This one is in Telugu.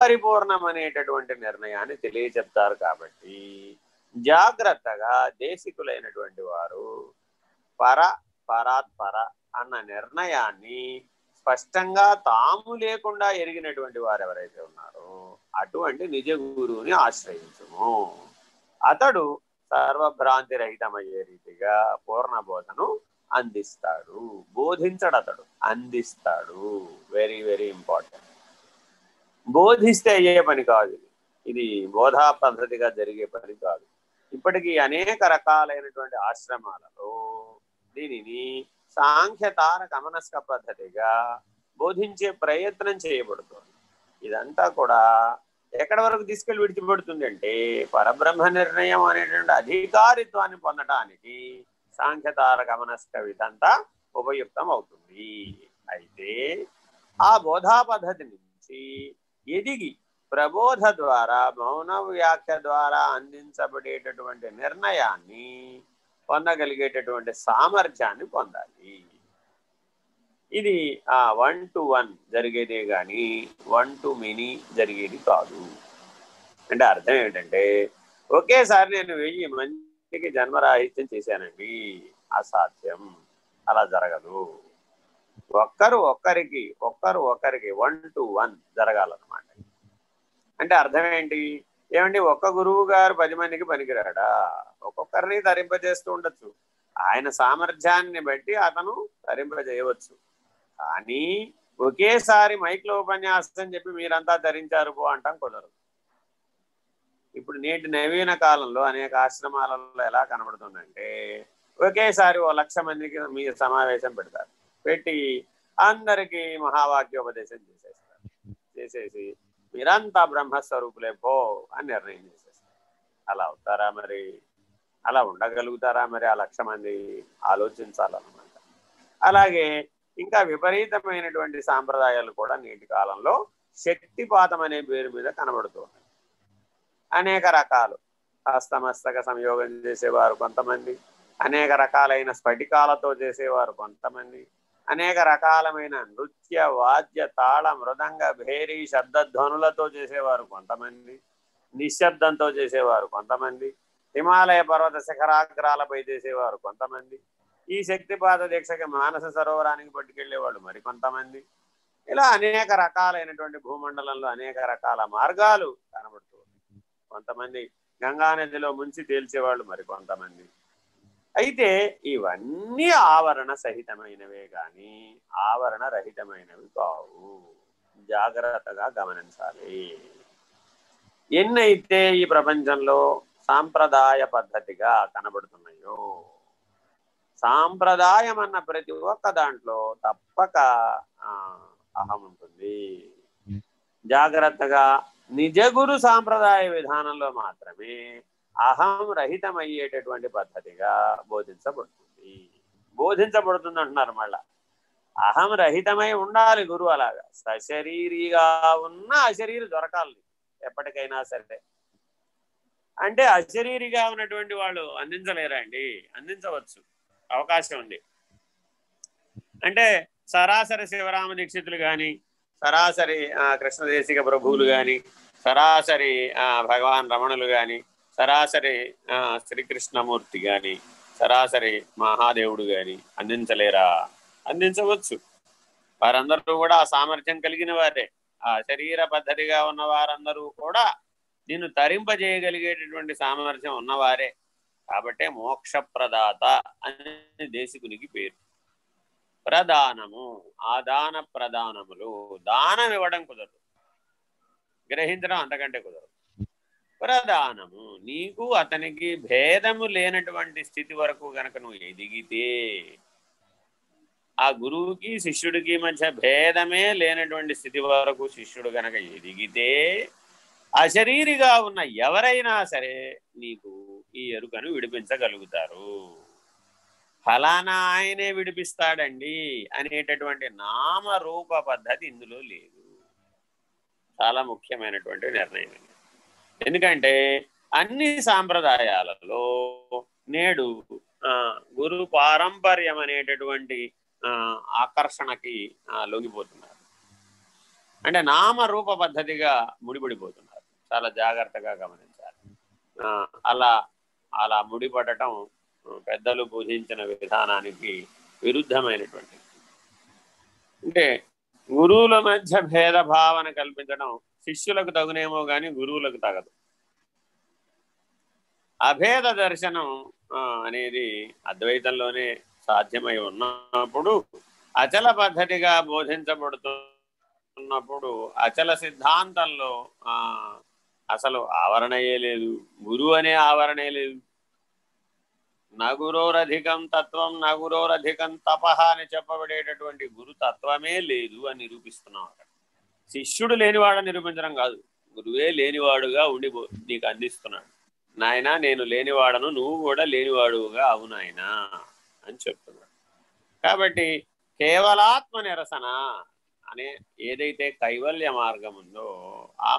పరిపూర్ణమనేటటువంటి నిర్ణయాన్ని తెలియచెప్తారు కాబట్టి జాగ్రత్తగా దేశికులైనటువంటి వారు పర పరాత్పర అన్న నిర్ణయాన్ని స్పష్టంగా తాము లేకుండా ఎరిగినటువంటి వారు ఎవరైతే ఉన్నారో అటువంటి నిజ గురువుని ఆశ్రయించుము. అతడు సర్వభ్రాంతి రహితమయ్యే రీతిగా పూర్ణ బోధను అందిస్తాడు. బోధించడు అతడు అందిస్తాడు. వెరీ వెరీ ఇంపార్టెంట్ బోధిస్తే అయ్యే పని కాదు. ఇది బోధా పద్ధతిగా జరిగే పని కాదు. ఇప్పటికీ అనేక రకాలైనటువంటి ఆశ్రమాలలో దీనిని సాంఖ్యతార గమనస్క పద్ధతిగా బోధించే ప్రయత్నం చేయబడుతుంది. ఇదంతా కూడా ఎక్కడి వరకు తీసుకెళ్ళి విడిచిపెడుతుంది అంటే పరబ్రహ్మ నిర్ణయం అనేటువంటి అధికారిత్వాన్ని పొందటానికి సాంఖ్యతార గమనస్క విధంతా ఉపయుక్తం అవుతుంది అయితే ఆ బోధా పద్ధతి నుంచి ఎదిగి ప్రబోధ ద్వారా మౌన వ్యాఖ్య ద్వారా అందించబడేటటువంటి నిర్ణయాన్ని పొందగలిగేటటువంటి సామర్థ్యాన్ని పొందాలి. ఇది ఆ వన్ టు వన్ జరిగేదే కానీ వన్ టు మినీ జరిగేది కాదు. అంటే అర్థం ఏంటంటే ఒకేసారి నేను వెయ్యి మందికి జన్మరాహిత్యం చేశానండి. అసాధ్యం. అలా జరగదు. ఒక్కరు ఒక్కరికి ఒక్కరు ఒక్కరికి వన్ టు వన్ జరగాలన్నమాట. అంటే అర్థం ఏంటి? ఏమండి ఒక్క గురువు గారు పది మందికి పనికిరాడా? ఒక్కొక్కరిని తరింపజేస్తూ ఉండొచ్చు. ఆయన సామర్థ్యాన్ని బట్టి అతను తరింపజేయవచ్చు. కానీ ఒకేసారి మైక్లో ఉపన్యాసం చెప్పి మీరంతా ధరించారు పో అంటాం కుదరదు. ఇప్పుడు నేటి నవీన కాలంలో అనేక ఆశ్రమాలలో ఎలా కనబడుతుందంటే ఒకేసారి ఓ లక్ష మందికి మీ సమావేశం పెడతారు. పెట్టి అందరికీ మహావాక్యోపదేశం చేసేస్తారు. చేసేసి మీరంతా బ్రహ్మస్వరూపులే పో అని నిర్ణయం చేసేస్తారు. అలా అవుతారా మరి? అలా ఉండగలుగుతారా మరి? ఆ లక్ష మంది ఆలోచించాలన్నమాట. అలాగే ఇంకా విపరీతమైనటువంటి సాంప్రదాయాలు కూడా నేటి కాలంలో శక్తిపాతం అనే పేరు మీద కనబడుతున్నాయి అనేక రకాలు. హస్తమస్తక సంయోగం చేసేవారు కొంతమంది. అనేక రకాలైన స్ఫటికాలతో చేసేవారు కొంతమంది. అనేక రకాలమైన నృత్య వాద్య తాళ మృదంగ భేరీ శబ్దధ్వనులతో చేసేవారు కొంతమంది నిశ్శబ్దంతో చేసేవారు కొంతమంది హిమాలయ పర్వత శిఖరాగ్రాలపై చేసేవారు కొంతమంది ఈ శక్తిపాత దీక్షకి మానస సరోవరానికి పట్టుకెళ్ళేవాళ్ళు మరికొంతమంది. ఇలా అనేక రకాలైనటువంటి భూమండలంలో అనేక రకాల మార్గాలు కనబడుతూ కొంతమంది గంగానదిలో ముంచి తేల్చేవాళ్ళు మరికొంతమంది. అయితే ఇవన్నీ ఆవరణ సహితమైనవే కానీ ఆవరణ రహితమైనవి కావు. జాగ్రత్తగా గమనించాలి. ఎన్నైతే ఈ ప్రపంచంలో సాంప్రదాయ పద్ధతిగా కనబడుతున్నాయో సాంప్రదాయం అన్న ప్రతి ఒక్క దాంట్లో తప్పక అహం ఉంటుంది. జాగ్రత్తగా నిజగురు సాంప్రదాయ విధానంలో మాత్రమే అహం రహితమయ్యేటటువంటి పద్ధతిగా బోధించబడుతుంది. బోధించబడుతుంది అంటున్నారు మళ్ళా. అహం రహితమై ఉండాలి గురువు అలాగా. సశరీరిగా ఉన్న అశరీరి దొరకాలి. ఎప్పటికైనా సరే. అంటే అశరీరిగా ఉన్నటువంటి వాళ్ళు అందించలేరా అండి అందించవచ్చు. అవకాశం ఉంది. అంటే సరాసరి శివరామ దీక్షితులు కానీ సరాసరి కృష్ణదేశిక ప్రభువులు కానీ సరాసరి భగవాన్ రమణులు కానీ సరాసరి శ్రీకృష్ణమూర్తి కానీ సరాసరి మహాదేవుడు కానీ అందించలేరా? అందించవచ్చు. వారందరూ కూడా ఆ సామర్థ్యం కలిగిన వారే. ఆ శరీర పద్ధతిగా ఉన్న వారందరూ కూడా నిన్ను తరింపజేయగలిగేటటువంటి సామర్థ్యం ఉన్నవారే. కాబట్టే మోక్షప్రదాత అని దేశకునికి పేరు. ప్రదానము ఆ దాన ప్రదానములు దానం ఇవ్వడం కుదరదు. గ్రహించడం అంతకంటే కుదరదు. ప్రధానము. నీకు అతనికి భేదము లేనటువంటి స్థితి వరకు గనక నువ్వు ఎదిగితే ఆ గురువుకి శిష్యుడికి మధ్య భేదమే లేనటువంటి స్థితి వరకు శిష్యుడు గనక ఎదిగితే అశరీరిగా ఉన్న ఎవరైనా సరే నీకు ఈ ఎరుకను విడిపించగలుగుతారు. ఫలానా ఆయనే విడిపిస్తాడండి అనేటటువంటి నామరూప పద్ధతి ఇందులో లేదు. చాలా ముఖ్యమైనటువంటి నిర్ణయం ఎందుకంటే అన్ని సాంప్రదాయాలలో నేడు గురు పారంపర్యం అనేటటువంటి ఆకర్షణకి లొంగిపోతున్నారు. అంటే నామరూప పద్ధతిగా ముడిపడిపోతున్నారు. చాలా జాగ్రత్తగా గమనించాలి. అలా అలా ముడిపడటం పెద్దలు పూజించిన విధానానికి విరుద్ధమైనటువంటి అంటే గురువుల మధ్య భేద భావన కల్పించడం శిష్యులకు తగునేమో కానీ గురువులకు తగదు. అభేద దర్శనం అనేది అద్వైతంలోనే సాధ్యమై ఉన్నప్పుడు అచల పద్ధతిగా బోధించబడుతున్నప్పుడు అచల సిద్ధాంతంలో అసలు ఆవరణయే లేదు. గురువు అనే ఆవరణే లేదు. నగురోరధికం తత్వం నగురోరధికం తపహ అని చెప్పబడేటటువంటి గురుతత్వమే లేదు అని నిరూపిస్తున్నాం అక్కడ. శిష్యుడు లేనివాడని నిరూపించడం కాదు. గురువే లేనివాడుగా ఉండి నీకు అందిస్తున్నాడు. నాయన నేను లేనివాడను నువ్వు కూడా లేనివాడుగా అవు నాయనా అని చెప్తున్నాడు. కాబట్టి కేవలాత్మ నిరసన అనే ఏదైతే కైవల్య మార్గం ఉందో ఆ